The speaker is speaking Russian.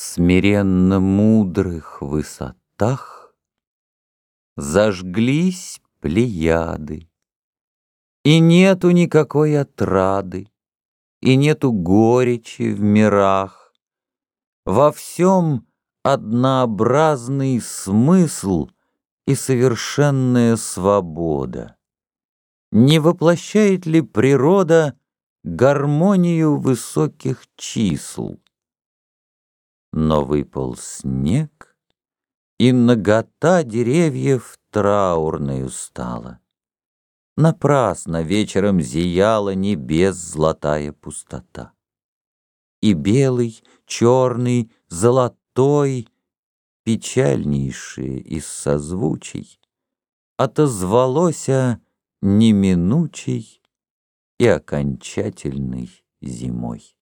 смиренно мудрых высотах Зажглись плеяды, И нету никакой отрады, И нету горечи в мирах. Во всем однообразный смысл И совершенная свобода. Не воплощает ли природа Гармонию высоких чисел? Но выпал снег, и нагота деревьев траурною стала. Напрасно вечером зияла небес золотая пустота. И белый, черный, золотой, печальнейшие из созвучий, Отозвалося неминучей и окончательной зимой.